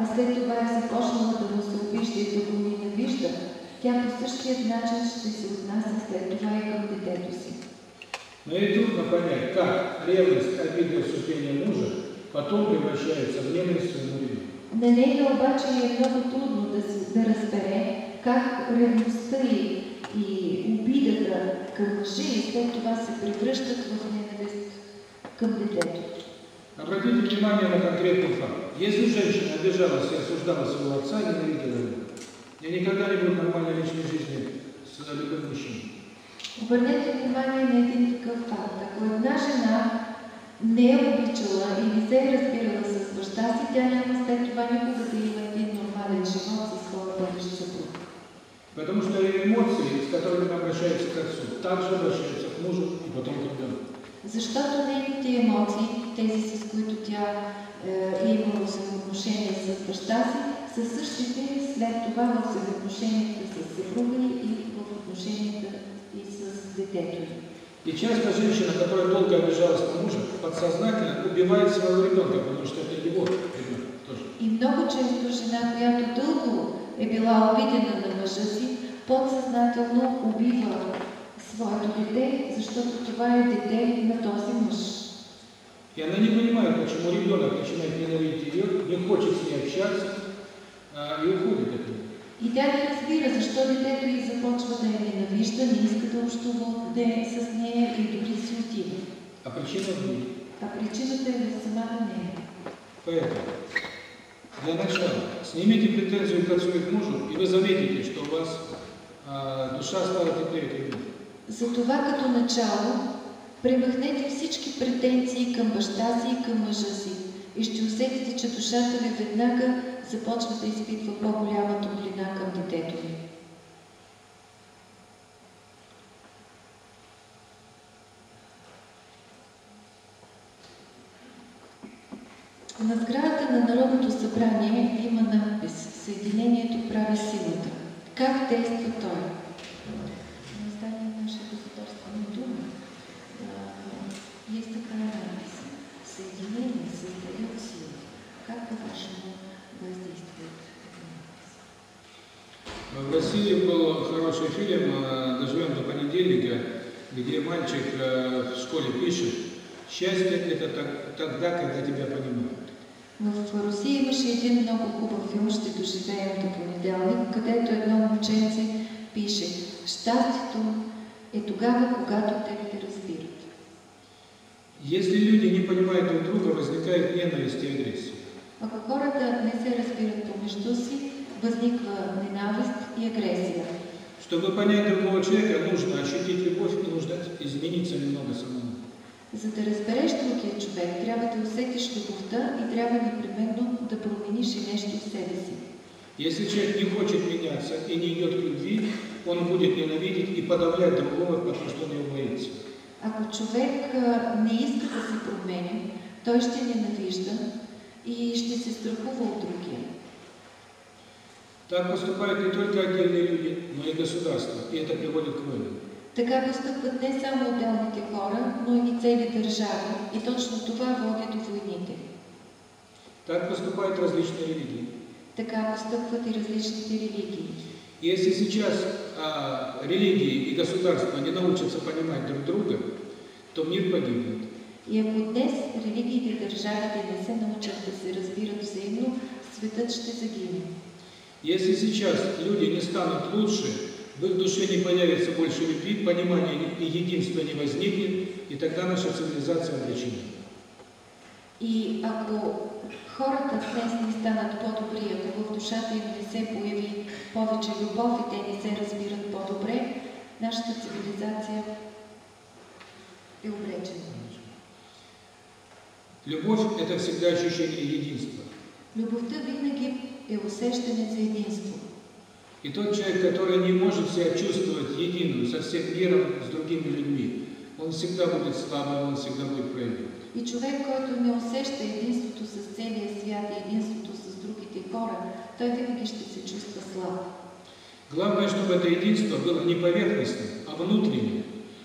а след това е започнала да му се обижда и да го ненавижда, тя по същия начин ще се отнася след това и към детето си. Но ей трудно понять, как ревность, обида и осуждение мужа потом превращается в к своему ребенку. На нея обаче е много трудно да, да разбере как ревността и, и обидата към мъжа и след това се превръщат в ненавист към детето. Обратите внимание на конкретный факт. Если женщина обижалась и осуждала своего отца, ненавидела его, я никогда не будет нормальной личной жизни с любым мужчиной. Обърнете внимание на един такъв факт. Ако една жена не е обичала и не се е разбирала с баща си, тя няма след това никога да има един нормален живот със своя бъдещ съпруг. Потому что эмоции, с которыми обращается к отцу, также обращаются к мужу и потом к ребенку. Защото нейните емоции, тези с които тя е, е имала взаимоотношения с баща си, са същите след това в взаимоотношенията с съпруга и в отношенията и с детето й. И часто женщина, которая долго обижалась на мужа, подсознательно убивает своего ребенка, потому что это его ребенок тоже. И много често жена, която дълго е била обидена на мъжа си, подсъзнателно убива своето дете, защото това е дете на този мъж. И она не понимает, почему ребенок начинает ненавидеть ее, не хочет с ней общаться а, и уходит от нее. И тя не разбира защо детето й започва да я ненавижда, не иска да общува да е с нея и дори си отива. А причина в ней. А причината е в самата нея. Поэтому, для начала, снимите претензию к отцу и к мужу, и вы заметите, что у вас а, душа стала теплее к. Затова като начало премахнете всички претенции към баща си и към мъжа си и ще усетите, че душата ви веднага започва да изпитва по-голяма топлина към детето ви. На сградата на Народното събрание има надпис Съединението прави силата. Как действа той? Соединение создает силу. Как по-вашему воздействует надпись? В России был хороший фильм «Доживем до понедельника», где мальчик а, в школе пишет «Счастье – это так- тогда, когда тебя понимают». В Русия имаше един много хубав филм «Ще доживеем до понеделник», където едно момченце пише «Щастието е тогава, когато те те разбират». Если люди не понимают друг друга, возникает ненависть и агрессия. Ако хората не се разбират помежду си, възниква ненавист и агресия. Чтобы понять другого человека, нужно ощутить любовь и нужно измениться немного самому. За да разбереш другия човек, трябва да усетиш любовта и трябва непременно да промениш и нещо в себе си. Если человек не хочет меняться и не идет к любви, он будет ненавидеть и подавлять другого, потому что он его боится. Ако човек не иска да се променя, той ще ненавижда и ще се страхува от другия. Так поступают не только отдельные люди, но и государства, и это приводит к войнам. Така постъпват не само отделните хора, но и цели държави и точно това води до войните. Так поступают различные религии. Така постъпват и различните религии. Если сейчас а, религии и государства не научатся понимать друг друга, то мир погибнет. И ако днес религиите и държавите не се научат да се разбират взаимно, светът ще загине. Если сейчас люди не станут лучше, в их душе не появится больше любви, понимания и единства не возникнет, и тогда наша цивилизация обречена. И ако хората днес не станат по-добри, ако в душата им не се появи повече любов и те не се разбират по-добре, нашата цивилизация е обречена. Любовь – это всегда ощущение единства. Любовта винаги е усещане за единство. И тот человек, который не может себя чувствовать единым со всем миром, с другими людьми, он всегда будет слабым, он всегда будет проявлен. И човек, който не усеща единството с целия свят и единството с другите хора, той винаги ще се чувства слаб. Главное, чтобы это единство было не поверхностным, а внутренним.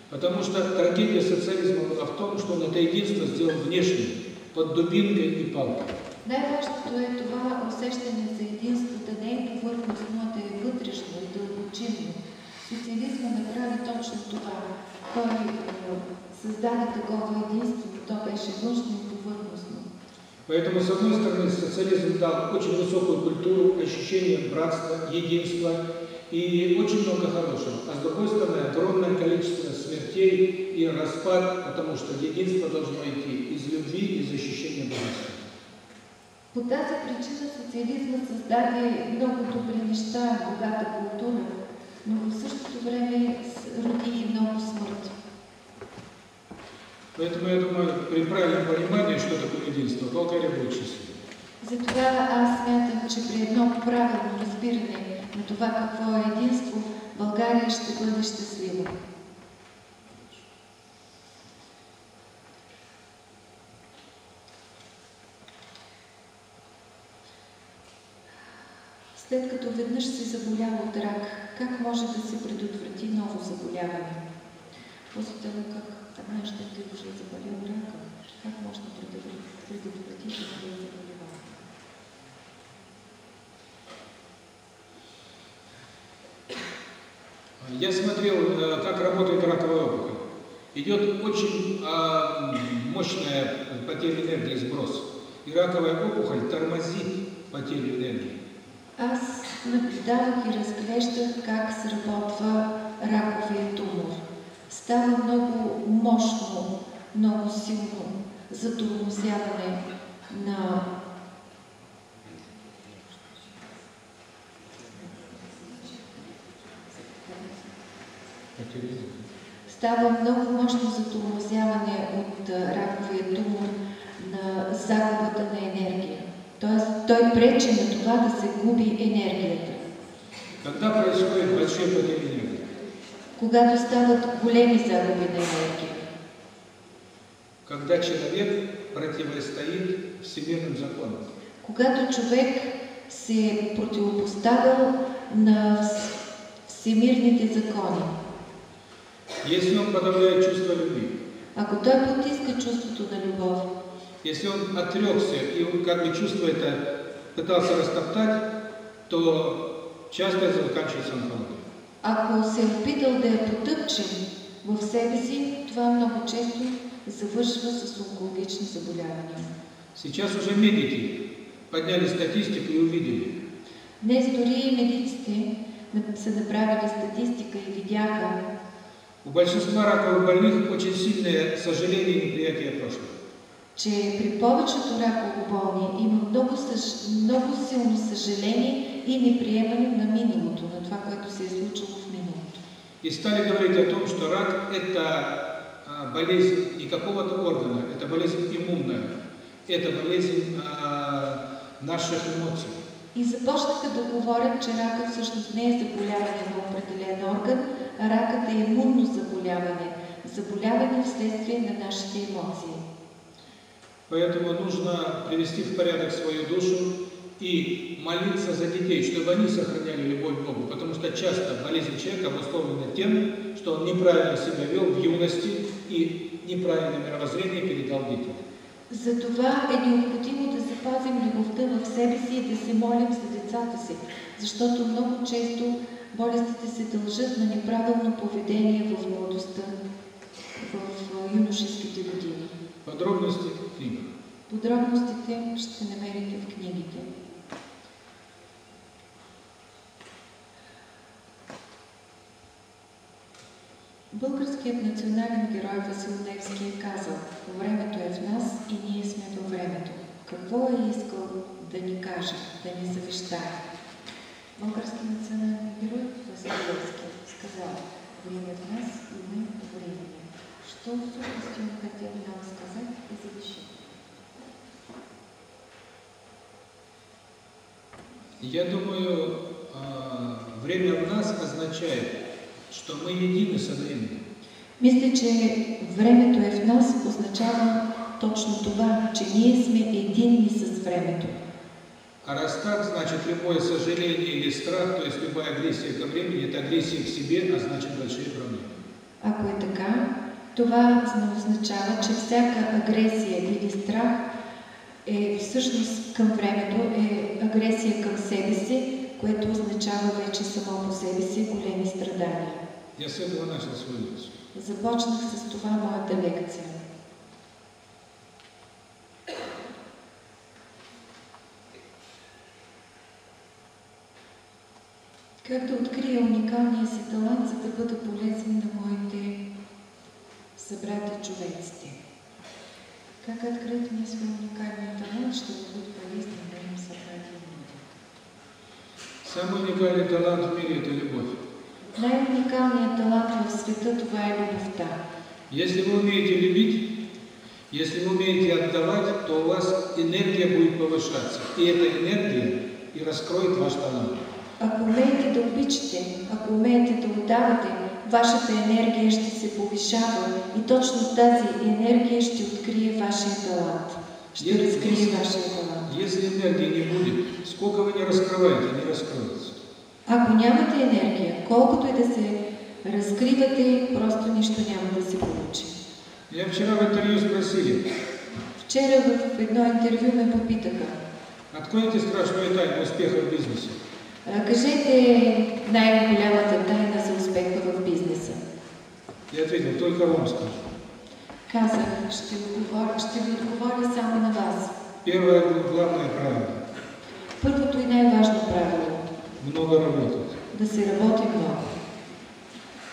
Потому что трагедия социализма была в том, что он это единство сделал внешним, под дубинкой и палкой. Най-важното е това усещане за единство да не е повърхностно, да е вътрешно и дълбочинно. Социализма направи точно това. Той е, създаде такова единство, то беше външно и повърхностно. Поэтому, с одной стороны, социализм дал очень высокую культуру, ощущение братства, единства и очень много хорошего. А с другой стороны, огромное количество смертей и распад, потому что единство должно идти из любви, из ощущения братства. По тази причина социализма създаде много добри неща, богата култура, но в същото време роди и много смърт. Поэтому я думаю, при правильном понимании, что такое единство, Болгария будет счастлива. Затова аз смятам, че при едно правилно разбиране на това какво е единство, България ще бъде щастлива. След като веднъж си заболял от рак, как може да се предотврати ново заболяване? После того, как однажды ты уже заболел раком, как можно предотвратить такое заболевание? Я смотрел, э, как работает раковая опухоль. Идет очень а, мощная потеря энергии, сброс. И раковая опухоль тормозит потерю энергии. Аз наблюдавах и разглеждах как сработва раковия тумор. Става много мощно, много силно затормозяване на. Става много мощно затормозяване от раковия тумор на загубата на енергия. Тоест той пречи на това да се губи енергията. Когда происходит большие потери энергии? Когато стават големи загуби на енергия. Когда человек противостоит всемирным законам. Когато човек се е противопоставил на вс- всемирните закони, Если он подавляет чувство любви, ако той потиска чувството на любов, если он отрекся и он как бы чувство это пытался растоптать, то часто это заканчивается онкологией. Ако се е опитал да я потъпче в себе си, това много често завършва с онкологични заболявания. Сейчас уже медики подняли статистику и увидели, Днес дори и медиците са направили статистика и видяха, у большинства раковых больных очень сильное сожаление и неприятие прошлого. че при повечето раково болни има много, съж... много силно съжаление и неприемане на миналото, на това, което се е случило в миналото. И стали говорить о том, что рак – это а, болезнь не какого-то органа, это болезнь иммунная, это болезнь а, наших эмоций. И започнаха да говорят, че ракът всъщност не е заболяване на определен орган, а ракът е имунно заболяване, заболяване вследствие на нашите емоции. Поэтому нужно привести в порядок свою душу и молиться за детей, чтобы они сохраняли любовь к Богу. Потому что часто болезнь человека обусловлена тем, что он неправильно себя вел в юности и неправильное мировоззрение передал детям. Затова е необходимо да запазим любовта в себе си и да се молим за децата си, защото много често болестите се дължат на неправилно поведение в младостта, в юношеските години. Подробности в книгах. Подробностите ще намерите в книгите. Българският национален герой Васил Левски е казал «Времето е в нас и ние сме във времето». Какво е искал да ни каже, да ни завещае? Българският национален герой Васил Левски сказал «Время в нас и мы в времени». Что в сущности он хотел нам сказать и завещать? Я думаю, а, время в нас означает, что мы едины со временем. Мисля, че времето е в нас означава точно това, че ние сме единни с времето. А раз так, значит, любое сожаление или страх, то есть любая агрессия ко времени, это агрессия к себе, а значит большие проблемы. Ако е така, това означава, че всяка агресия или страх е всъщност към времето е агресия към себе си, което означава вече само по себе си големи страдания. Я с этого начал свой лекцию. Започнах с това моята лекция. Как да открия уникалния си талант, за да бъда полезен на моите събрати човеците? Как открыть мне свой уникальный талант, чтобы быть полезным моим собратьям людям? Самый уникальный талант в мире – это любовь. Най-уникалният талант в света това е любовта. Если вы умеете любить, если вы умеете отдавать, то у вас энергия будет повышаться. И эта энергия и раскроет ваш талант. Ако умеете да обичате, ако умеете да отдавате, вашата енергия ще се повишава и точно тази енергия ще открие вашия талант. Ще Если- разкрие вашия талант. Если энергии не будет, сколько вы не раскрываете, не раскроется. Ако нямате енергия, колкото и да се разкривате, просто нищо няма да се получи. Меня вчера в интервью спросили, Вчера в едно интервю ме попитаха, откройте страшную тайну успеха в бизнесе. «А, кажете най-голямата тайна за успеха в бизнеса. Я ответил, только вам скажу. Казах, ще, отговоря, ще ви отговоря само на вас. Первое главное правило Първото и правило – много работать. – да се работи много.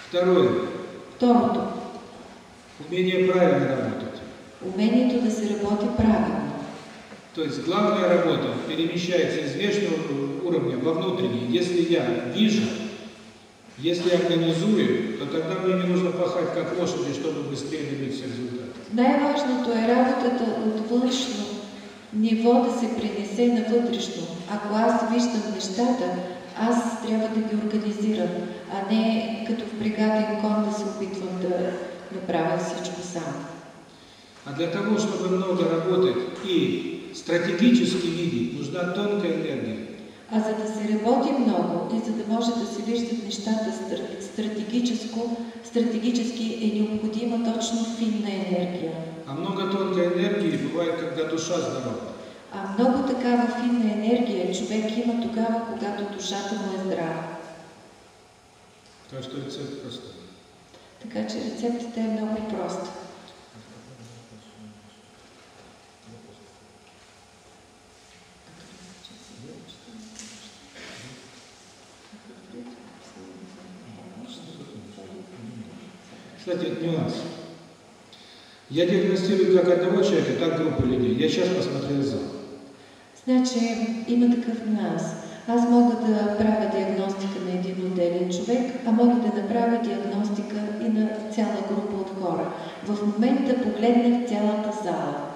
Второе Второто – умение правильно работать. – умението да се работи правилно. То есть главная работа перемещается из внешнего уровня во внутренний. Если я вижу, если я организую, то тогда мне не нужно пахать как лошади, чтобы быстрее добиться результата. Най-важното е работата от външно ниво да се пренесе на вътрешно. Ако аз виждам нещата, аз трябва да ги организирам, а не като впрегатен кон да се опитвам да направя всичко сам. А для того, чтобы много работать и стратегически видеть, нужна тонкая энергия. А за да се работи много и за да може да се виждат нещата стра- стратегическо, стратегически е необходима точно финна енергия. А много тонкой энергии бывает, когда душа здорова. А много такава финна енергия човек има тогава, когато душата му е здрава. Так что рецепт простой. Така че рецептата е много проста. Кстати, нюанс. Я диагностирую как одного человека, так группу людей. Я сейчас посмотрел зал. Значи има такъв нюанс. Аз мога да правя диагностика на един отделен човек, а мога да направя диагностика и на цяла група от хора. В момента погледнах цялата зала.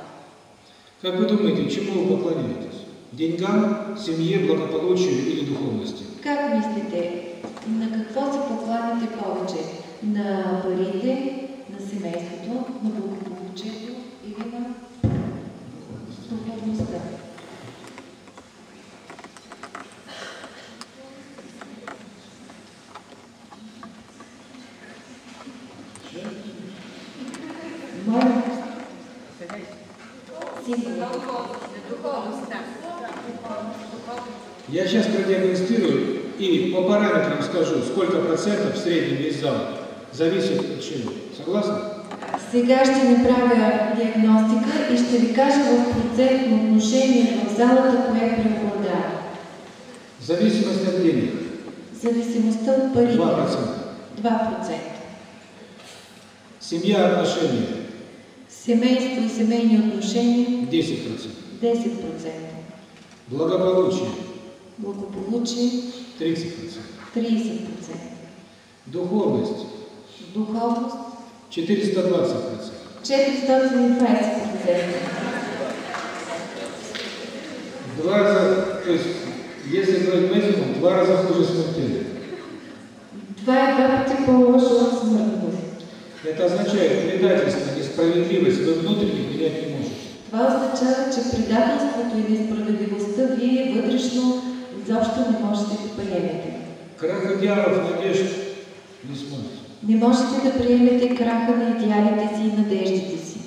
Как вы думаете, чему вы поклоняетесь? Деньгам, семье, благополучию или духовности? Как мислите, на какво се покланяте повече? На парите, на семейството, на благополучието или на духовността? Моля. Сигурно. Я сейчас продиагностирую и по параметрам скажу, сколько процентов в среднем весь зал зависит от чего. Согласны? Сега ще направя диагностика и ще ви кажа в процентно отношение в залата, кое преобладава. Зависимость от денег Зависимостта от парите 2%. 2%. Семья, отношения Семейство и семейни отношения 10%. 10%. Благополучие Благополучие 30%. 30%. Духовность Духовност 420%. 420%. Два раза, то есть, если брать максимум, два раза хуже смертельно. Два по-лошо от смъртност. Это означает, предательство, несправедливость вы внутренне менять не можете. Това означава, че предателството и несправедливостта вие вътрешно изобщо не можете да приемете. Крах идеалов, надежд не сможете. Не можете да приемете краха на идеалите си и надеждите си.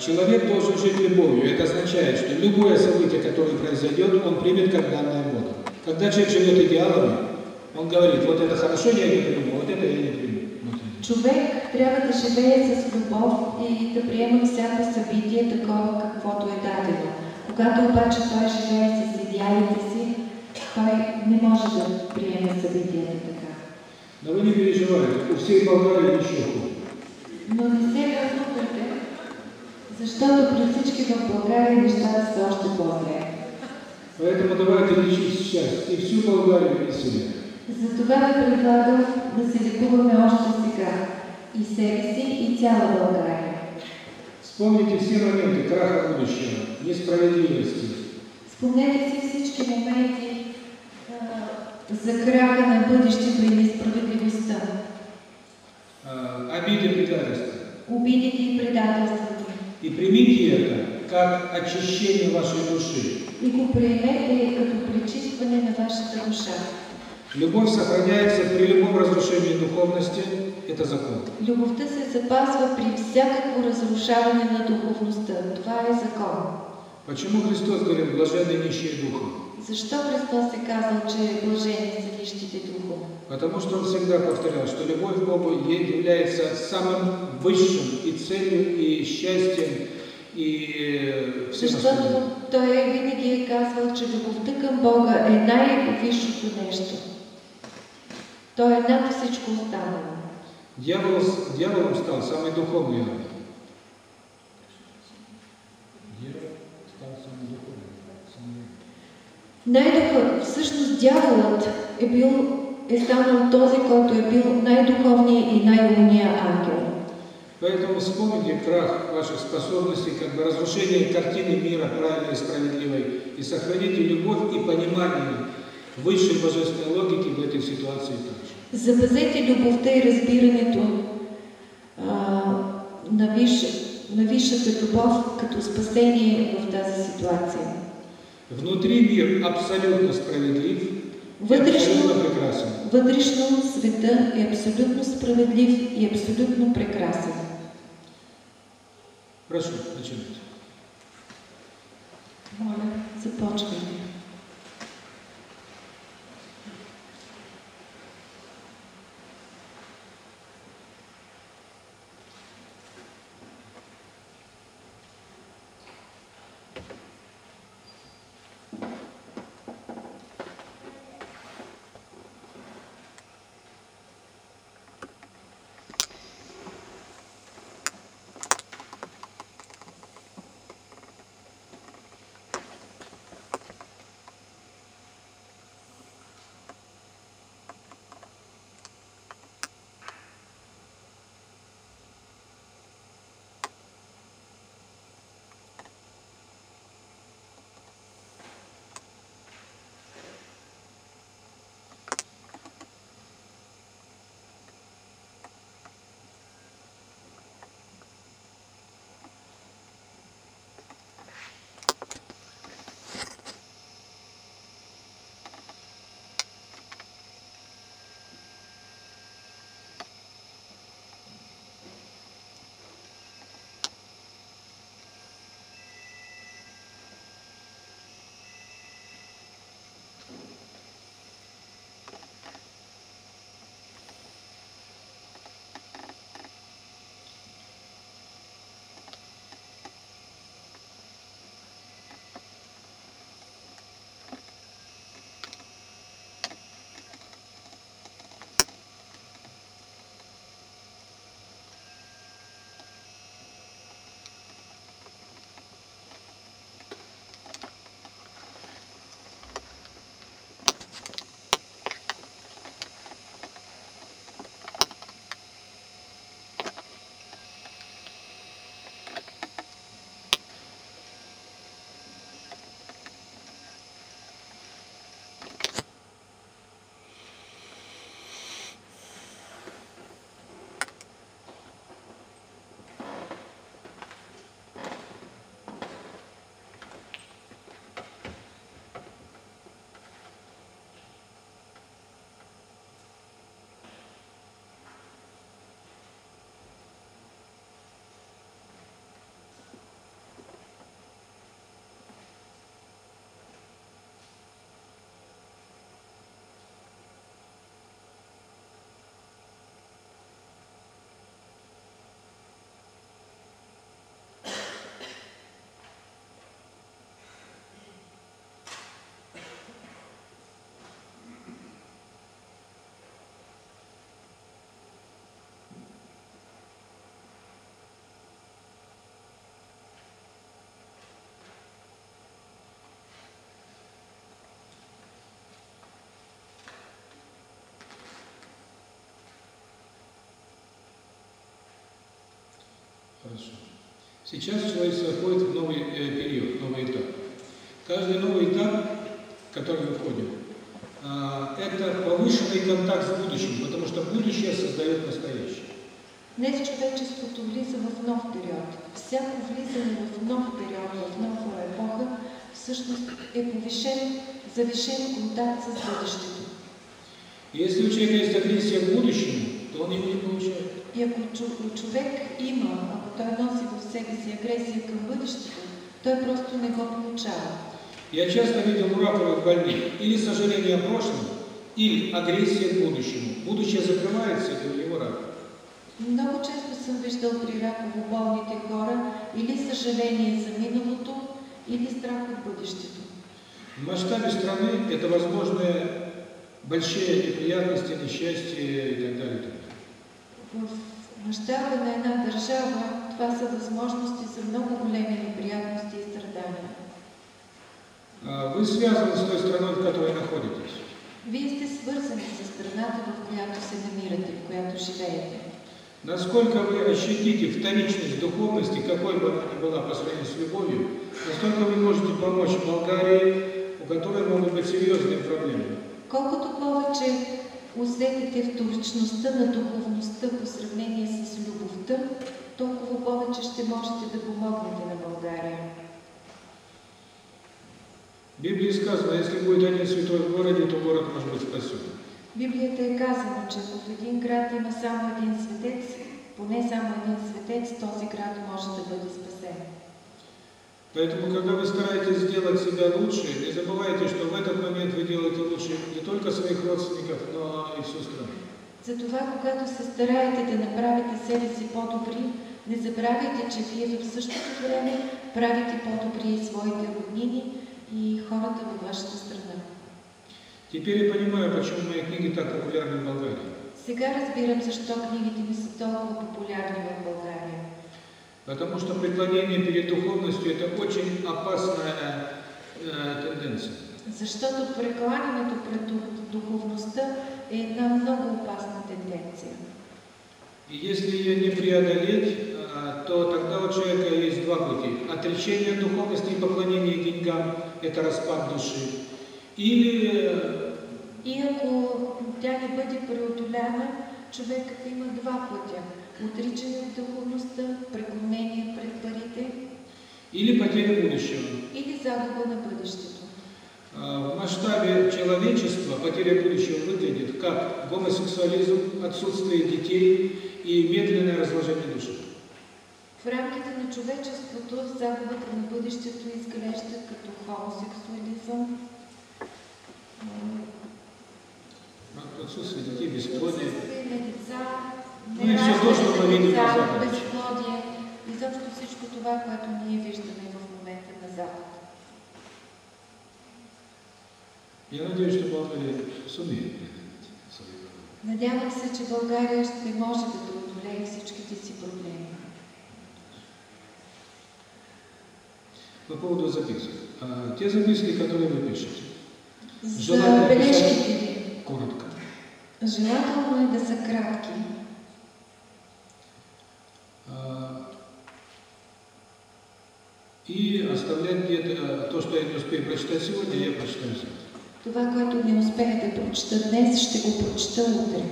Человек должен жить любовью. Это означает, что любое событие, которое произойдет, он примет как данное Бога. Когда человек живет идеалами, он говорит, вот это хорошо, я не приму, вот это я не приму. Човек трябва да живее с любов и да приема всяко събитие такова, каквото е дадено. Когато обаче той живее с идеалите си, той не може да приеме събитията така. Но вы не переживайте, у всей Болгарии еще хуже. Но не се разлукайте, защото при всички в България нещата са още по-зле. Поэтому давайте лечить сейчас и всю Болгарию, и себя. Затова ви предлагам да се лекуваме още сега. И себе си, и цяла България. Вспомните все моменты краха будущего, несправедливости, Спомнете си всички моменти а, за краха на бъдещето и несправедливостта, а, обиды, предательства. обидите и предателството. И примите это как очищение вашей души. И го приемете като пречистване на вашата душа. Любовь сохраняется при любом разрушении духовности, это закон. Любовта се запазва при всякакво разрушаване на духовността. Това е закон. Почему Христос говорил, блаженны нищие духом? Защо Христос е казал, че блажени са нищите духом? Потому что Он всегда повторял, что любовь к Богу является самым высшим и целью, и счастьем, и э, всем Защото той винаги е казвал, че любовта към Бога е най-висшото нещо. Той е над всичко останало. Дьявол, дьяволом стал самый духовный ангел. Най-духа, всъщност дяволът е бил, е станал този, който е бил най-духовният и най-умният ангел. Поэтому вспомните крах ваших способностей, как бы разрушение картины мира правильной и справедливой, и сохраните любовь и понимание высшей божественной логики в этой ситуации также. Запазете любовта и разбирането а, на, виш, на висшата любов като спасение в тази ситуация. Внутри мир абсолютно справедлив и Вътрешно, абсолютно прекрасен. вътрешно света е абсолютно справедлив и абсолютно прекрасен. Прошу, начинайте. Моля, започвайте. Сейчас человечество входит в новый э, период, новый этап. Каждый новый этап, в который мы входим, а, это повышенный контакт с будущим, потому что будущее создает настоящее. Днес човечеството влиза в нов период. Всяко влизане в нов период, в нова епоха, всъщност е повишен, завишен контакт с бъдещето. Если у человека есть агрессия к будущему, то он его не получает. И ако човек има, ако той носи в себе си агресия към бъдещето, той просто не го получава. Я часто видел раковых больных или сожаление о прошлом, или агрессия к будущему. Будущее закрывается, и у него рак. Много често съм виждал при раково болните хора или съжаление за миналото, или страх от бъдещето. В масштабе страны это возможные большие неприятности, несчастья и так далее. В мащаба на една държава това са възможности за много големи неприятности и страдания. Вы связаны с той страной, в которой находитесь. Вие сте свързани с страната, в която се намирате, в която живеете. Насколько вы ощутите вторичность духовности, какой бы она ни была по сравнению с любовью, настолько вы можете помочь Болгарии, у которой могут быть серьезные проблемы. Колкото повече усетите вторичността на духовността по сравнение с любовта, толкова повече ще можете да помогнете на България. В Библии сказано, если будет один святой в городе, то город может быть спасен. Библията е казано, че в един град има само един светец, поне само един светец, този град може да бъде спасен. Поэтому, когда вы стараетесь сделать себя лучше, не забывайте, что в этот момент вы делаете лучше не только своих родственников, но и всю страну. Затова, когато се стараете да направите себе си по-добри, не забравяйте, че вие в същото време правите по-добри и своите роднини и хората във вашата страна. Теперь я понимаю, почему мои книги так популярны в Болгарии. Сега разбирам защо книгите ми са толкова популярни в България. Потому что преклонение перед духовностью – это очень опасная э, тенденция. Защото прекланянето пред дух- духовността е една много опасна тенденция. И если ее не преодолеть, а, то тогда у человека есть два пути. Отречение от духовности и поклонение деньгам – это распад души. Или э, И ако тя не бъде преодоляна, човекът има два пътя. Отричане от духовността, преклонение пред парите или потеря будущего. или загуба на бъдещето. В масштабе человечества потеря будущего выглядит как гомосексуализм, отсутствие детей и медленное разложение души. В рамките на човечеството загубата на бъдещето изглежда като хомосексуализъм, Отсутствие детей, бесплодие. отсъствие на деца, и все то, что мы видим на Западе. изобщо всичко това, което ние виждаме в момента на Запад. Я надеюсь, что Болгария сумеет. Надявам се, че България ще може да преодолее всичките си проблеми. По поводу записок. А, Те записки, которые вы пишете, За бележките ви. коротко. Желателно е да са кратки. И оставлять где-то то, что я не успею прочитать сегодня, я прочитаю завтра. Това, което не успея да прочета днес, ще го прочета утре.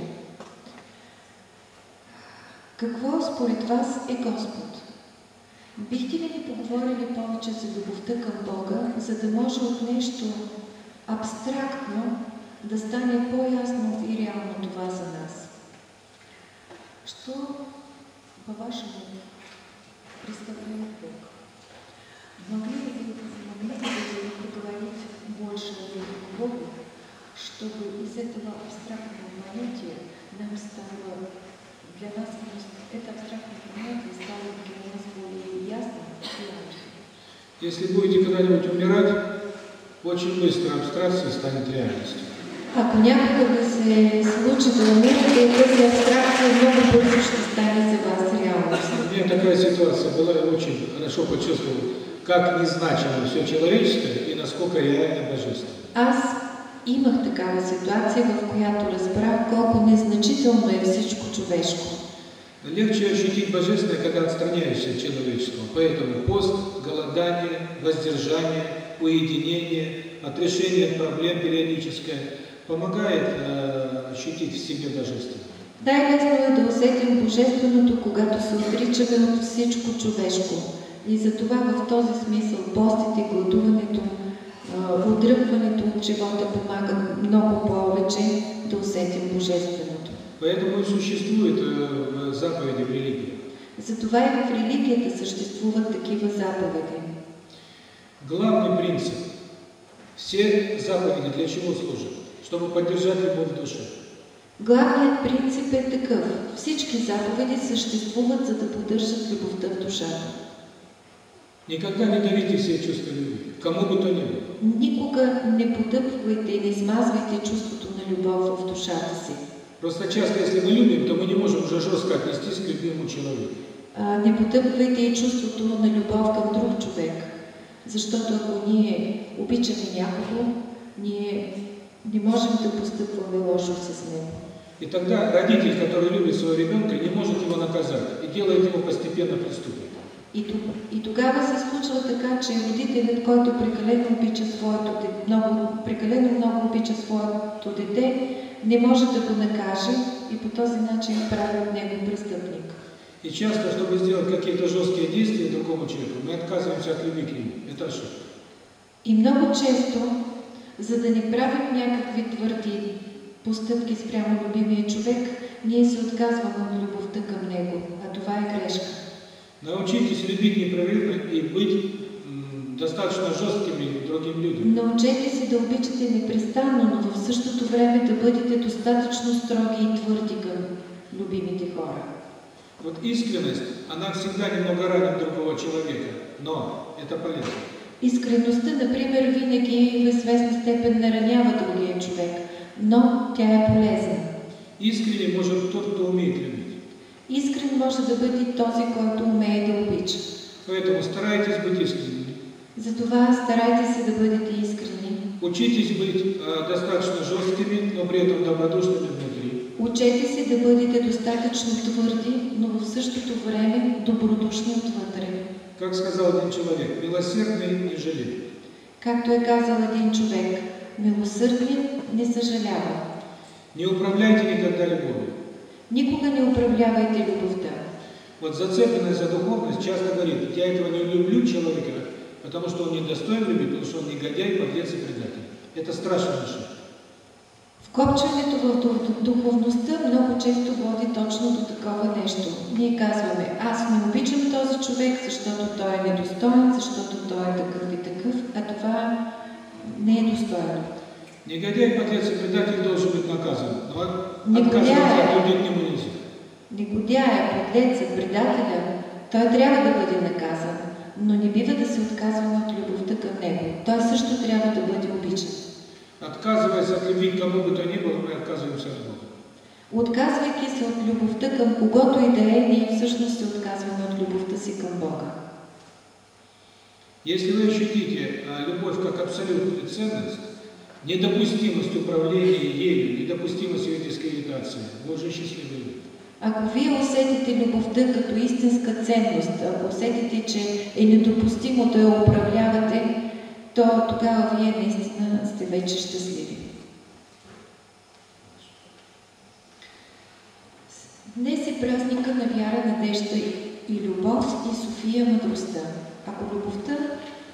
Какво според вас е Господ? Бихте ли ни поговорили повече за любовта към Бога, за да може от нещо абстрактно да стане по-ясно и реално това за нас? Что, по-вашему, представляет Бог? Могли бы вы, могли бы вы поговорить больше о Богу, чтобы из этого абстрактного понятия нам стало, для нас это абстрактное понятие стало для нас более ясным и реальным? Если будете когда-нибудь умирать, очень быстро абстракция станет реальностью. Ако някога да се случи умирате, тази абстракция много бързо ще стане за вас реалност. У меня такая ситуация была, я очень хорошо почувствовал, как незначимо все человеческое и насколько реально божественно. Аз имах такава ситуация, в която разбрах колко незначително е всичко човешко. Легче ощутить божественное, когда отстраняешься от человеческого. Поэтому пост, голодание, воздержание, уединение, отрешение от проблем периодическое помогает э, ощутить в себе божественное. Най-лесно е да усетим Божественото, когато се отричаме от всичко човешко. И затова в този смисъл постите, гладуването, отдръпването от живота помагат много повече да усетим Божественото. Поэтому и существует в заповеди в религии. Затова и в религията съществуват такива заповеди. Главный принцип. Все заповеди для чего служат? Чтобы поддержать любовь в душе. Главният принцип е такъв. Всички заповеди съществуват, за да поддържат любовта в душата. Никогда не давите себе чувство любви, кому бы то ни было. Никога не потъпвайте и не смазвайте чувството на любов в душата си. Просто часто, если мы любим, то мы не можем уже жестко отнестись к любимому человеку. А, не потъпвайте и чувството на любов към друг човек. Защото ако ние обичаме някого, ние не можем да постъпваме лошо с него. И тогда родитель, который любит своего ребенка, не может его наказать и делает его постепенно преступником. И, тог- и тогава се случва така, че родителят, който прекалено обича своето дете, много, прекалено много обича своето дете, не може да го накаже и по този начин прави от него престъпник. И часто, чтобы сделать какие-то жесткие действия другому человеку, мы отказываемся от любви к нему. Это ошибка. И много често, за да не правим някакви твърди постъпки спрямо любимия човек, ние се отказваме от любовта към него, а това е грешка. Научитесь любить непрерывно и быть м, достаточно жесткими другим людям. Научете се да обичате непрестанно, но в същото време да бъдете достатъчно строги и твърди към любимите хора. Вот искренность, она всегда немного ранит другого человека, но это полезно. Искреността, например, винаги в известна степен наранява другия човек, но тя е полезна. Искренне может тот, кто умеет любить. Искрен може да бъде този, който умее да обича. Поэтому старайтесь быть искренними. Затова старайте се да бъдете искрени. Учитесь быть э, достаточно жесткими, но при этом добродушными внутри. Учете се да бъдете достатъчно твърди, но в същото време добродушни отвътре. Как сказал один человек, милосердный не жалеет. Както е казал един човек, милосърден не съжалява. Не управляйте никогда любовью. Никога не управлявайте любовта. Вот зацепленность за духовность часто говорит, я этого не люблю человека, потому что он не достоин любить, потому что он негодяй, подлец и предатель. Это страшная ошибка. Вкопчването в дух- духовността много често води точно до такова нещо. Ние казваме, аз не обичам този човек, защото той е недостоен, защото той е такъв и такъв, а това не е достойно. Негодяй, подлец и предатель должен быть наказан, но отказываться от любви к нему нельзя. Негодяя, подлеца, предателя, той трябва да бъде наказан, но не бива да се отказваме от любовта към него. Той също трябва да бъде обичан. Отказываясь от любви к кому бы то ни было, мы отказываемся от Бога. Отказвайки се от любовта към когото и да е, ние всъщност се отказваме от любовта си към Бога. Если вы ощутите а, любовь как абсолютную ценность, недопустимость управления ею, недопустимость ее дискредитации, вы уже. Ако вие усетите любовта като истинска ценност, ако усетите, че е недопустимо да я управлявате, то тогава вие наистина сте вече щастливи. Днес е празника на вяра, надежда и любов и София мъдростта. Ако любовта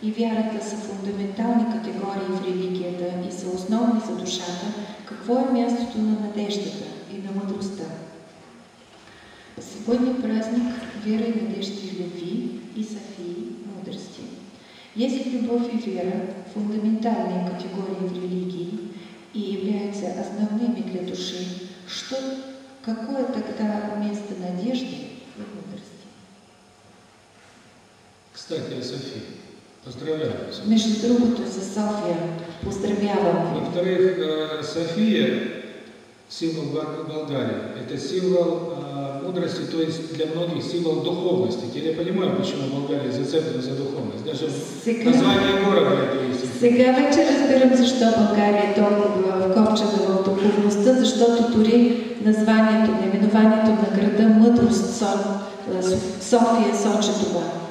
и вярата са фундаментални категории в религията и са основни за душата, какво е мястото на надеждата и на мъдростта? Сегодня праздник веры и надежды и любви и Софии мудрости. Если любовь и вера – фундаментальные категории в религии и являются основными для души, что, какое тогда место надежды и мудрости? Кстати, о Софии. Поздравляю. Между другото, за София поздравявам. Во-вторых, София, символ Болгарии, это символ мудрости, то есть для многих символ духовности. Теперь я понимаю, почему Болгария зацеплена за духовность. Даже Сега, название города это есть этих. Сега вече разбирам защо България е толкова вкопчена в духовността, защото дори названието, наименованието на града Мъдрост Со- Со- София сочи това.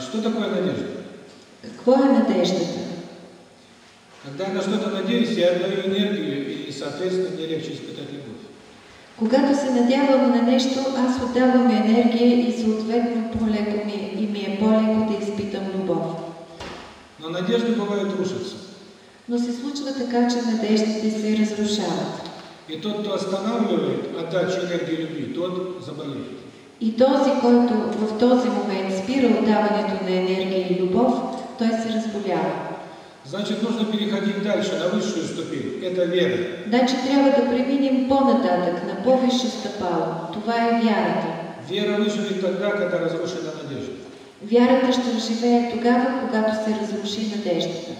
Что такое надежда? Какво е надеждата? Когда я на что-то надеюсь, я отдаю энергию, и, соответственно, мне легче испытать любовь. Когато се надявам на нещо, аз отдавам енергия и съответно по-леко ми, и ми е по-леко да изпитам любов. Но надежды бывают рушатся. Но се случва така, че надеждите се разрушават. И тот, кто останавливает отдачу энергии любви, тот заболеет. И този, който в този момент спира отдаването на енергия и любов, той се разболява. Значит, нужно переходить дальше, на высшую ступень. Это вера. Значи трябва да преминем по-нататък, на по-висше стъпало. Това е вярата. Вера выживет тогда, когда разрушена надежда. Вярата ще оживее тогава, когато се разруши надеждата.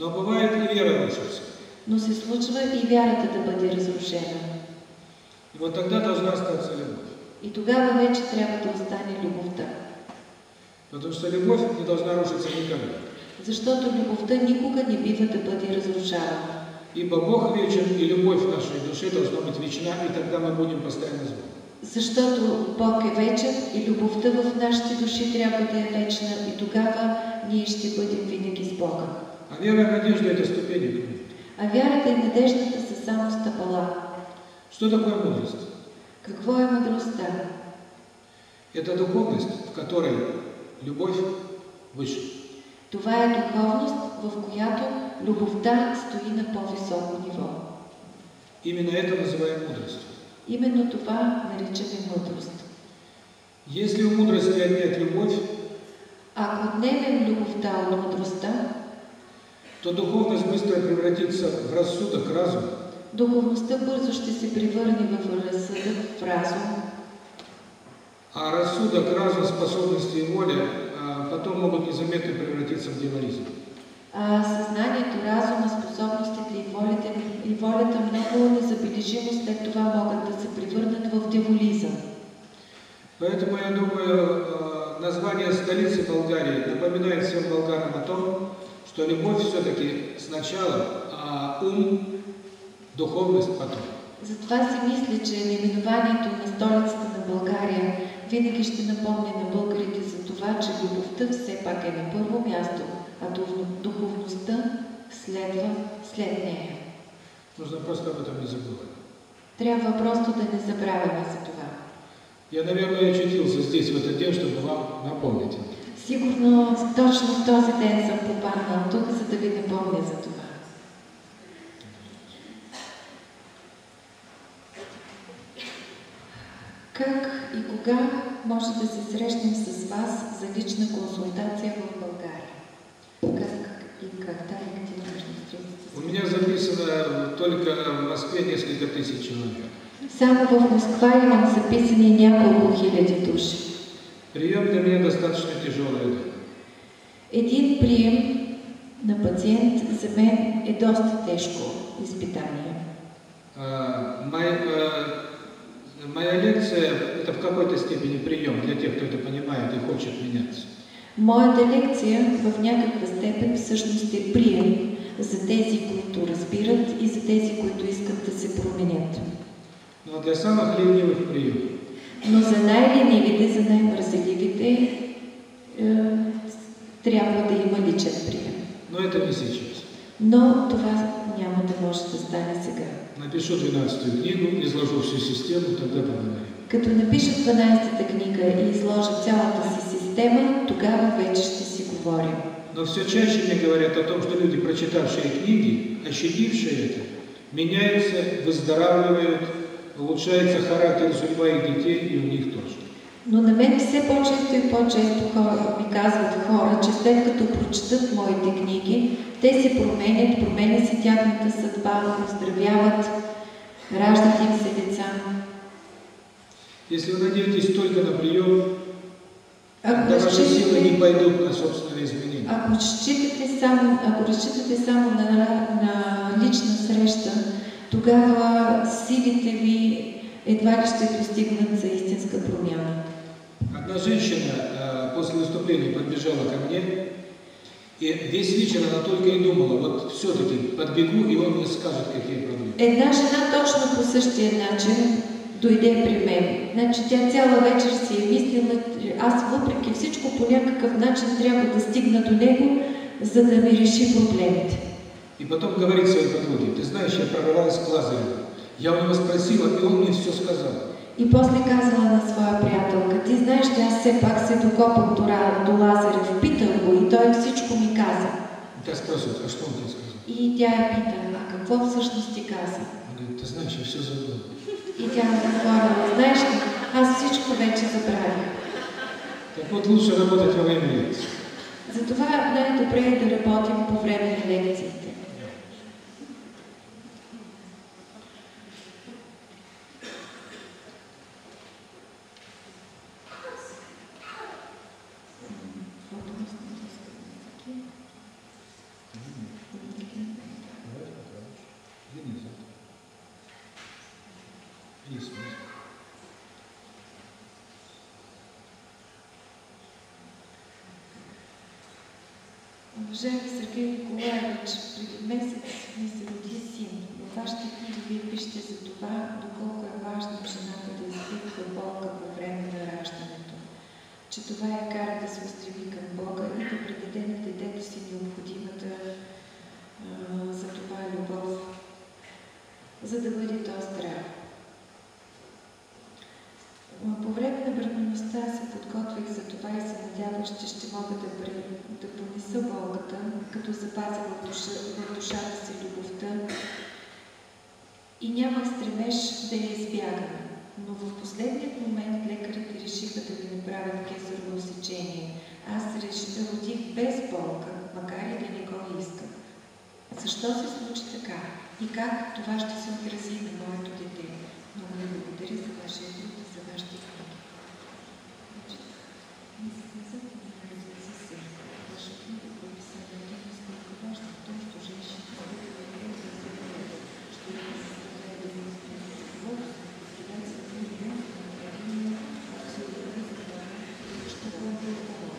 Но бывает и вера рушится. Но се случва и вярата да бъде разрушена. И вот тогда должна остаться любовь. И тогава вече трябва да остане любовта. Потому что любовь не должна рушиться никогда. Защото любовта никога не бива да бъде разрушавана. Ибо Бог вечен, и любовь в нашей душе должна быть вечна, и тогда мы будем постоянно с Богом. Защото Бог е вечен и любовта в нашите души трябва да е вечна и тогава ние ще бъдем винаги с Бога. А вера и надежда – это ступени. А вярата и надеждата са само стъпала. Что такое мудрость? Это духовность, в которой любовь выше. Това е духовност, в която любовта стои на по-високо ниво. Именно это называем мудростью. Именно това наричаме мъдрост. Если у мудрости отнять любовь, Ако отнемем любовта от мъдростта, то духовность быстро превратится в рассудок, разум, духовността бързо ще се превърне в разсъдък, в разум, а рассудок, разум, способности и воля а, потом могут незаметно превратиться в дьяволизм. а съзнанието, разума, способностите и волята, и волята много незабележимо след това могат да се превърнат в дяволизъм. Поэтому я думаю, э, название столицы Болгарии напоминает всем болгарам о том, что любовь все-таки сначала, а ум, духовность потом. Затова си мисля, че наименованието на столицата на България винаги ще напомня на българите за това, че любовта все пак е на първо място, а дух- духовността следва след нея. Нужно просто об этом не забывать. Трябва просто да не забравяме за това. Я, наверное, очутился здесь в этот день, чтобы вам напомнить. Сигурно точно в този ден съм попаднал тук, за да ви напомня за това. Как и кога може да се срещнем с вас за лична консултация в България? Как и когда и У меня записано только в Москве несколько тысяч человек. Само в Москва имам записани няколко хиляди души. Прием для меня достаточно тяжелый. Един прием на пациент за мен е доста тежко изпитание. А, Моя, а, моя лекция – это в какой-то степени прием для тех, кто это понимает и хочет меняться. Моята лекция в някаква степен всъщност е прием за тези, които разбират и за тези, които искат да се променят. Но для самых ленивых прием. Но за най-ленивите, за най-мързеливите е, трябва да има личен прием. Но это не сейчас. Но това няма да може да стане сега. Напишу 12 книгу, изложу всю систему, тогда поговорим. Като напиша 12-та книга и изложа цялата си система, тогава вече ще си говорим. Но все чаще мне говорят о том, что люди, прочитавшие книги, ощадившие это, меняются, выздоравливают, улучшается характер, судьба их детей и у них тоже. Но на мен все по-често и по-често ми казват хора, че след като прочетат моите книги, те се променят, променя се тяхната съдба, оздравяват, се деца. Если вы надеетесь только на прием, Ако ваши силы не пойдут на собственные изменения. ако разчитате само, ако разчитате само на, на лична среща, тогава силите ви едва ли ще достигнат за истинска промяна. Одна женщина э, после выступления подбежала ко мне, и весь вечер она только и думала, вот все-таки подбегу, и он мне скажет, какие проблемы. Една жена точно по същия начин дойде при мен. Значи тя цяла вечер си е мислила, аз въпреки всичко по някакъв начин трябва да стигна до него, за да ми реши проблемите. И потом говорит своей подруге, ты знаешь, я прорвалась к Лазареву. Я у него спросила, и он мне все сказал. И после казала на своя приятелка, ти знаеш, че аз все пак се докопах до, до Лазарев, питах го и той всичко ми каза. И та спрашивает, а он тебе сказал? И тя я пита, а какво всъщност ти каза? Говорит, ты знаешь, я все забыл. И тя му отговорила, знаеш ли, аз всичко вече забравих. Так вот, лучше работать во время лекции. Затова най-добре е да работим по време на лекциите. Денис, Денис, Уважаеми Сергей Николаевич, преди месец ми се роди син. Във вашите книги вие пишете за това, доколко е важно жената да изпитва болка по време на раждането. Че това я кара да се устреми към Бога и да предаде на детето си необходимата а, за това любов, за да бъде то здрав. А, По време на бременността се подготвих за това и се надявах, че ще мога да, пре- понеса болката, като запазя в, душа, в душата си любовта и нямах стремеж да я избягам. Но в последният момент лекарите решиха да ми направят кесарово сечение. Аз родих без болка, макар и да не го исках. Защо се случи така? И как това ще се отрази на моето дете? Много ви благодаря за вашия труд и за вашите книги. Значи, месяцът на родился сын. Ваша книга по описанию того, насколько важно в том, что женщина что я заставляю демонстрировать любовь, придать своему ребенку направление чтобы он был здоров.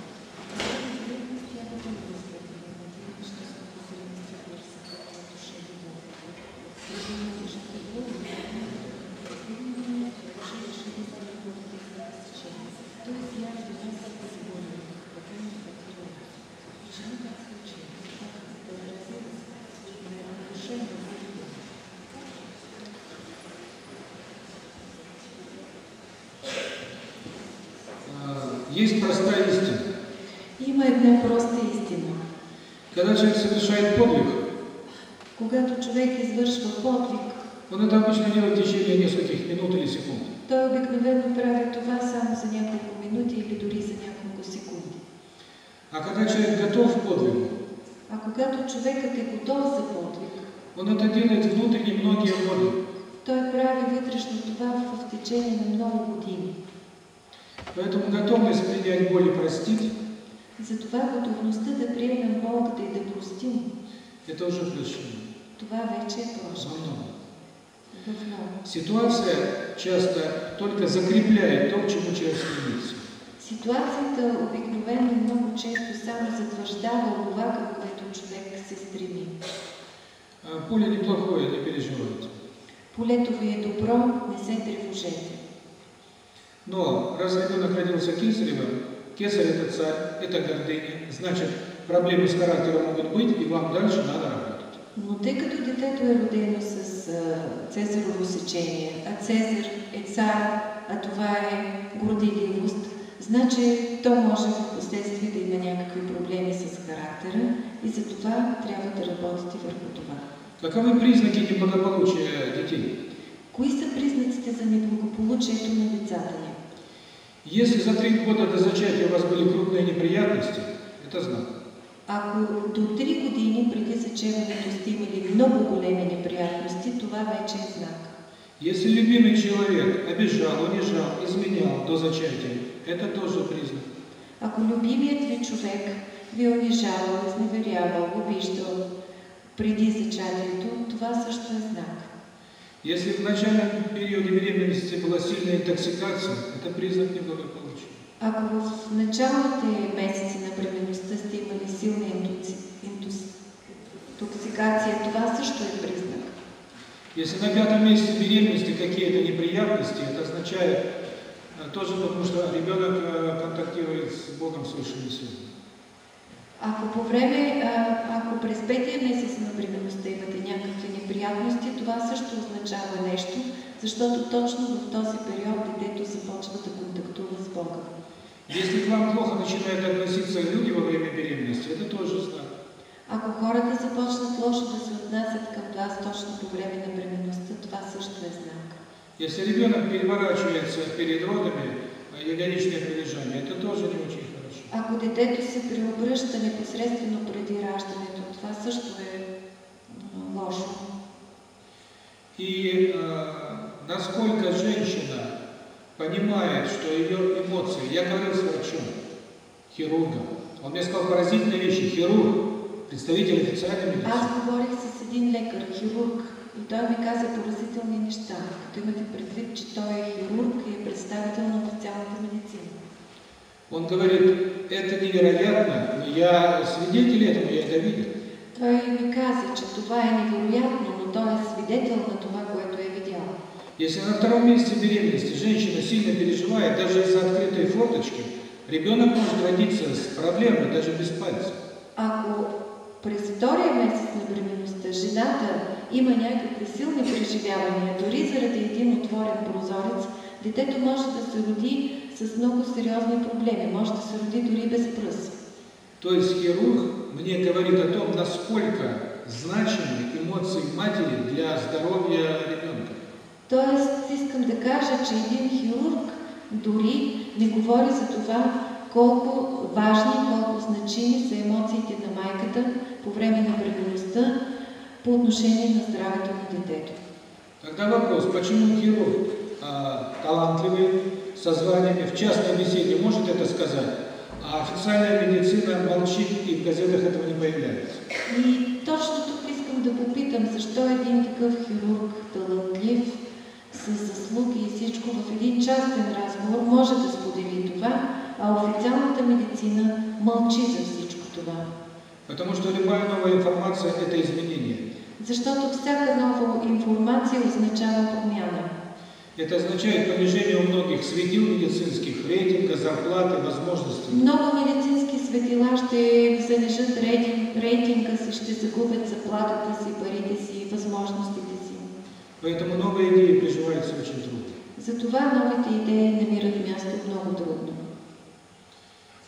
А беременность я готовилась к этому, я надеялась, что смогу перенести мир сокрытого в душе любовь. Ребенок лежит в голову, уже решили за любовь без сечения. То есть я родилась без боли, пока не потеряла. Почему так случилось? Как это отразилось? Наверное, в душе не было. А, Есть простая истина. Има една проста истина. Когда человек совершает подвиг, Когато човек извършва подвиг, он это обычно делает в течение нескольких минут или секунд. той обикновено прави това само за няколко минути или дори за няколко секунди. А когда человек готов к подвигу, А когато човекът е готов за подвиг, он это делает внутренне многие годы. той прави вътрешно това в течение на много години. Поэтому готовность принять боль и простить Затова готовността да приемем болката и да простим, – это уже прощение. това вече е много. Ситуация часто только закрепляет то, к чему человек стремится. Ситуацията обикновено много често само затвърждава това, към което човек се стреми. А Поле неплохое, не переживайте. Полето ви е добро, не се тревожете. Но раз ребенок родился кесаревым, кесарь это царь, это гордыня, значит проблемы с характером могут быть, и вам дальше надо работать. Но тъй като детето е родено с Цезарово сечение, а Цезар е цар, а това е горделивост, значи то може в последствие да има някакви проблеми с характера и за това трябва да работите върху това. Каковы признаки неблагополучия детей? Кои са признаците за неблагополучието на децата ни? Если за три года до зачатия у вас были крупные неприятности, это знак. Ако до 3 години преди зачеването сте имали много големи неприятности, това вече е знак. Если любимый человек обижал, унижал, изменял до зачатия, это тоже признак. Ако любимият ви човек ви е унижавал, изневерявал, обиждал преди зачатието, това също е знак. Если в начальном периоде беременности была сильная интоксикация, это признак неблагополучия. Ако в началните месеци на бременността сте имали силна интоксикация, това что, е признак. Если на пятом месяце беременности какие-то неприятности, это означает э, тоже потому, что ребенок э, контактирует с Богом Свыше Силой. Ако по време, э, ако през петия месец на бременността имате някакви неприятности, това също означава нещо, защото точно в този период детето започва да контактува с Бога. Если к вам плохо начинают относиться люди во время беременности, это тоже знак. Ако хората започнат лошо да се отнасят към вас точно по време на бременността, това също е знак. Если ребенок переворачивается перед родами, ягодичное прилежание, это тоже не очень хорошо. Ако детето се преобръща непосредствено преди раждането, това също е лошо. И э, насколько женщина понимает, что ее эмоции, я говорил с врачом, хирургом, он мне сказал поразительные вещи, хирург, представитель официальной медицины. Аз говорих с един лекар, хирург, и той ми каза поразителни неща, като имате предвид, че той е хирург и е представител на официалната медицина. Он говорит, это невероятно, но я свидетель этому, я это видел. Той ми каза, че това е невероятно, но той е свидетел на това. Если на втором месяце беременности женщина сильно переживает, даже из-за открытой форточки, ребенок может родиться с проблемой, даже без пальца. Ако през втория месец на бременността жената има някакви силни преживявания, дори заради един отворен прозорец, детето може да се роди с много сериозни проблеми, може да се роди дори без пръст. То есть хирург мне говорит о том, насколько значимы эмоции матери для здоровья. Тоест, искам да кажа, че един хирург дори не говори за това колко важни, колко значими са емоциите на майката по време на бременността по отношение на здравето на детето. Тогда вопрос, почему хирург а, талантливый, со званиями в частной беседе может это сказать, а официальная медицина молчит и в газетах этого не появляется? И точно тук искам да попитам, защо един такъв хирург, талантлив, с заслуги и всичко в един частен разговор може да сподели това, а официалната медицина мълчи за всичко това. Потому что любая новая информация – это изменение. Защото всяка нова информация означава промяна. Это означает понижение у многих светил медицинских, рейтинга, зарплаты, возможностей. Много медицински светила ще занижат рейтинг, рейтинга си, ще загубят заплатата си, парите си, възможностите. Поэтому новые идеи приживаются очень трудно. Затова новите идеи намират място много трудно.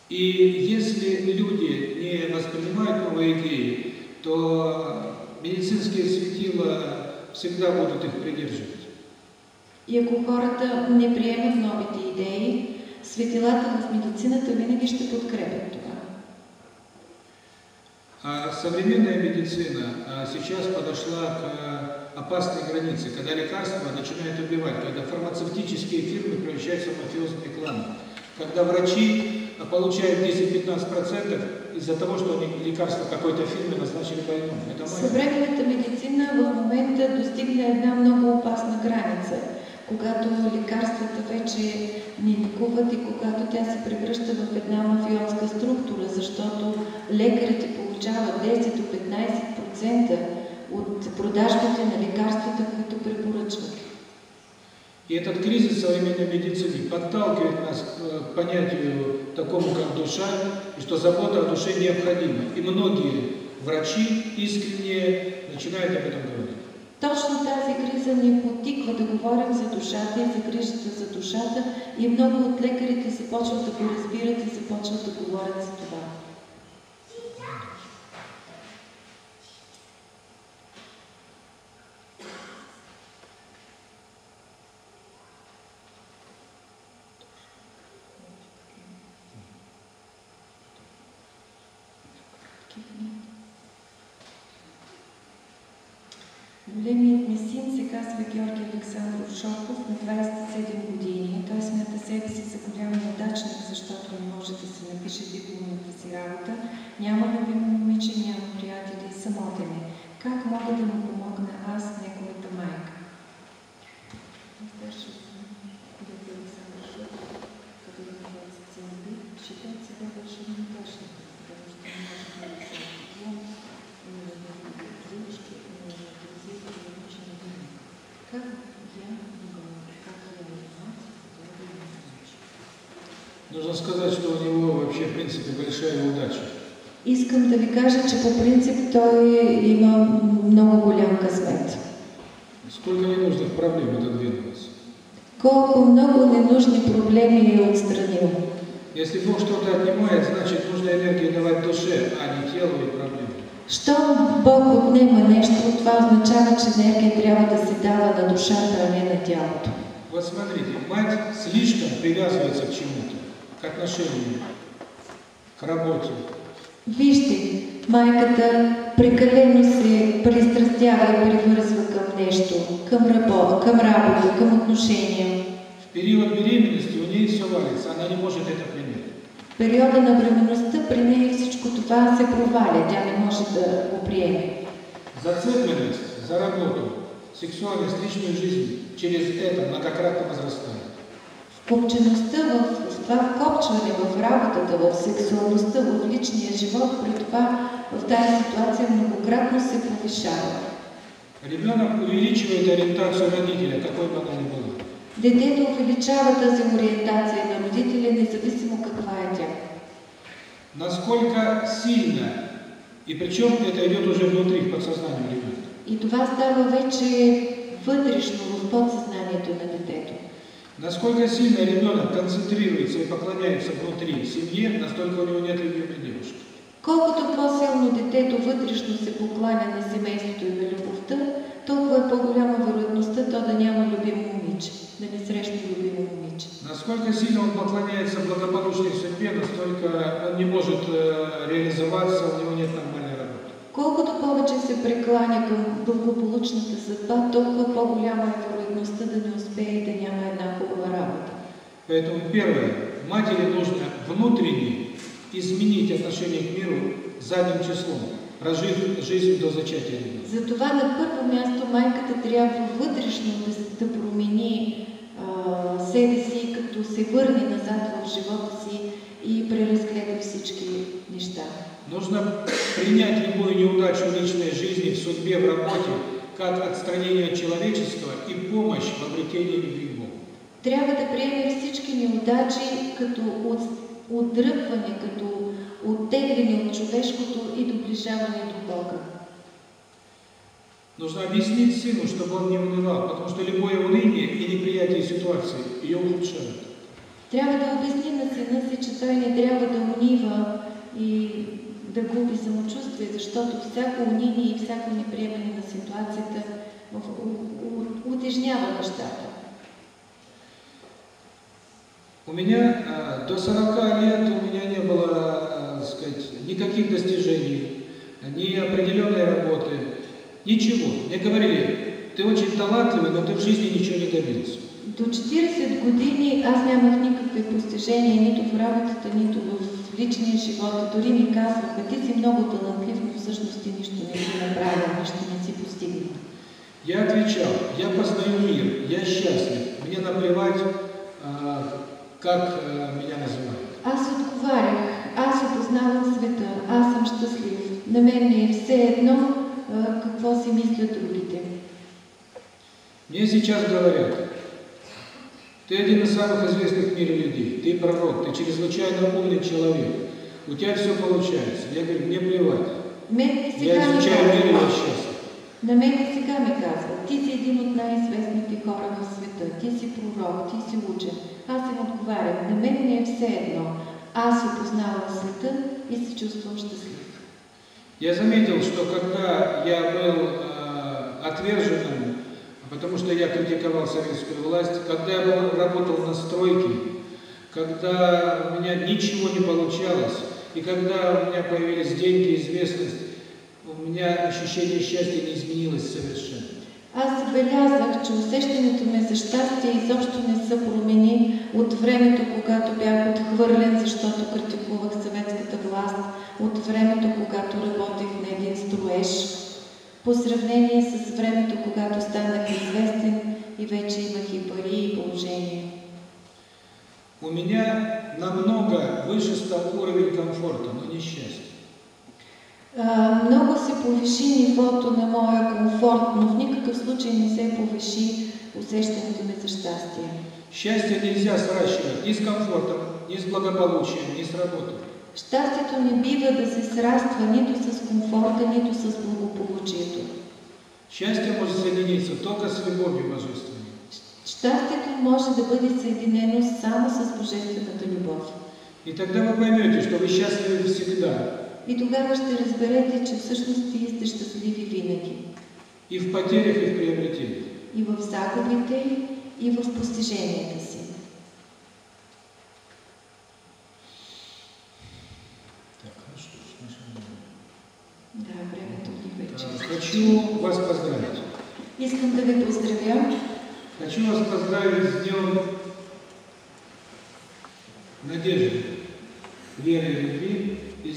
И если люди не воспринимают новые идеи, то медицинские светила всегда будут их придерживать. И ако хората не приемат новите идеи, светилата в медицината винаги ще подкрепят това. А современная медицина а, сейчас подошла к опасной границе, когда лекарства начинают убивать, когда фармацевтические фирмы превращаются в мафиозные кланы, когда врачи а, получают 10-15% из-за того, что они лекарство какой-то фирме назначили больному. Это. Съвременната медицина в момента достигна една много опасна граница, когато лекарствата вече ни лекуват и когато тя се превръща в една мафиотска структура, защото лекарите получават 10 до 15% от продажбите на лекарствата, които препоръчват. И этот кризис в современной медицине подталкивает нас к э, понятию такому, как душа, и что забота о душе необходима. И многие врачи искренне начинают об этом говорить. Точно тази криза ни потиква да говорим за душата и за грижата за душата и много от лекарите започват да го разбират и започват да говорят за това. Казва Георги Александров Шопов на 27 години. Той смята себе си за голям неудачник, защото не може да се напише дипломната си работа. Няма любимо момиче, няма приятели самотен е. Как мога да му помогна аз, неговата майка? Настоящият Георги Александър Шопов, като има 27 години, считает себя большим неудачником, потому что не может написать диплом, у него нет девушки, у него нет друзей, у него очень одинок. Нужно сказать, что у него вообще, в принципе, большая удача. Искам да ви кажа, че по принцип той има много голям късмет. Сколько ненужных проблем отодвинулось. Колко много ненужни проблеми е отстранил. Если Бог что-то отнимает, значит нужно энергию давать душе, а не телу и проблемам. Щом Бог отнема нещо, това означава, че енергия трябва да се дава на душата, а не на тялото. Вот смотрите, мать слишком привязывается к чему-то, к отношению, к работе. Вижте, майката прекалено се пристрастява и привързва към нещо, към, рабо, към работа, към отношения. В период беременности у нее все валится, она не может это принять. В периода на бременността при нея всичко това се проваля, тя не може да го приеме. Зацепленность за работу, сексуальность, личную жизнь через это многократно возрастает. Вкопчеността в, в това вкопчване в работата, в сексуалността, в личния живот, при това в тази ситуация многократно се повишава. Ребенок увеличивает ориентацию родителя, какой бы она ни была. Детето увеличава тази ориентация на родителя, независимо каква е тя. Насколько сильно, и причем это идет уже внутри, в подсознании ребенка. И това става вече вътрешно в подсъзнанието на детето. Насколько сильно ребенок концентрируется и поклоняется внутри семье, настолько у него нет любимой девушки. Колкото по-силно детето вътрешно се покланя на семейството и на любовта, толкова е по-голяма вероятността то да няма любимо момиче, да не срещне любимо момиче. Насколько сильно он поклоняется благополучной судьбе, настолько он не может реализоваться, у него нет нормальной работы. Колкото повече се прекланя към благополучната съдба, толкова по-голяма е вероятността да не успее и да няма една. Поэтому первое, матери нужно внутренне изменить отношение к миру задним числом, прожив жизнь до зачатия ребенка. Затова на първо място майката трябва вътрешно да, да промени а, себе си, като се върне назад в живота си и преразгледа всички неща. Нужно принять любую неудачу в личной жизни, в судьбе, в работе, как отстранение от человеческого и помощь в обретении любви. Трябва да приеме всички неудачи като от, отдръпване, като оттегляне от човешкото и доближаване до Бога. Нужно объяснить сыну, чтобы он не унывал, потому что любое уныние и неприятие ситуации ее улучшают. Трябва да обясни на сина си, че той не трябва да унива и да губи самочувствие, защото всяко униние и всяко неприемане на ситуацията утежнява нещата. У меня а, до 40 лет у меня не было, так сказать, никаких достижений, ни определенной работы, ничего. Мне говорили, ты очень талантливый, но ты в жизни ничего не добился. До 40 години аз нямах никакви постижения нито в работата, нито в личния живот. Дори ми казваха, ти си много талантлив, но всъщност ти нищо не си направил, нищо не си постигнал. Я отвечал, я познаю мир, я счастлив, мне наплевать, а, как а, меня называют. Аз отговарях, аз опознавам света, аз съм щастлив. На мен ми е все едно а, какво си мислят другите. Мне сейчас говорят, ты один из самых известных в мире людей, ты пророк, ты чрезвычайно умный человек, у тебя все получается. Я говорю, мне плевать, Мен я изучаю мир и я счастлив. На мен и сега ми казват, ти си един от най-известните хора в света, ти си пророк, ти си учен. Аз им отговарям, на мен ми е все едно. Аз опознавам света и се чувствам щастлив. Я заметил, что когда я был э, отверженным, потому что я критиковал советскую власть, когда я был, работал на стройке, когда у меня ничего не получалось, и когда у меня появились деньги, известность, у меня ощущение счастья не изменилось совершенно. Аз забелязах, че усещането ми за щастие изобщо не се промени от времето, когато бях отхвърлен, защото критикувах съветската власт, от времето, когато работех на един строеж, по сравнение с времето, когато станах известен и вече имах и пари и положение. У меня намного выше стал уровень комфорта, но не счастья. Много се повиши нивото на моя комфорт, но в никакъв случай не се повиши усещането ми за щастие. Счастье нельзя сращивать ни с комфортом, ни с благополучием, ни с работой. Щастието не бива да се сраства нито с комфорта, нито с благополучието. Счастье может соединиться только с любовью божественной. Щастието може да бъде съединено само с Божествената любов. И тогда вы поймете, что вы счастливы всегда. И тогава ще разберете, че всъщност вие сте щастливи винаги. И в потерях, и в приобретениях. И в загубите, и в постиженията си. Наша Да, времето ни вече. А, Хочу вас поздравить. Искам да ви поздравя. Хочу вас поздравить с Днем Надежды, веры и любви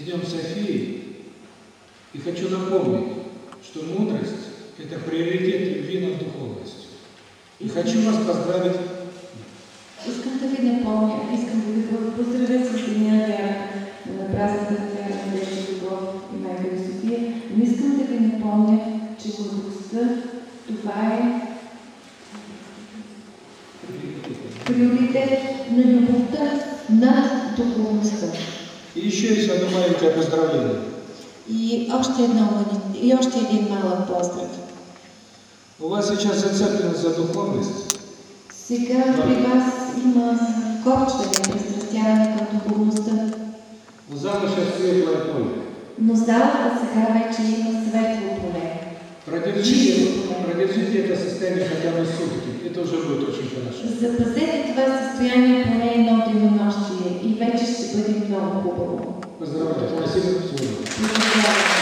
и с Днем Софии. И хочу напомнить, что мудрость – это приоритет любви над духовностью. И хочу вас поздравить И еще есть одно маленькое поздравление. И още, едно, и още един малък поздрав. У вас сейчас зацепленность за духовность, Сега при вас има копчване, пристрастяване към духовността, у зала сейчас светлое поле. но залата сега вече има светло поле. Продержите, продержите это состояние хотя бы сутки. Это уже будет очень хорошо. Запазете това състояние поне едно денонощие и вече ще бъде много хубаво. Поздравляю. Спасибо. Спасибо.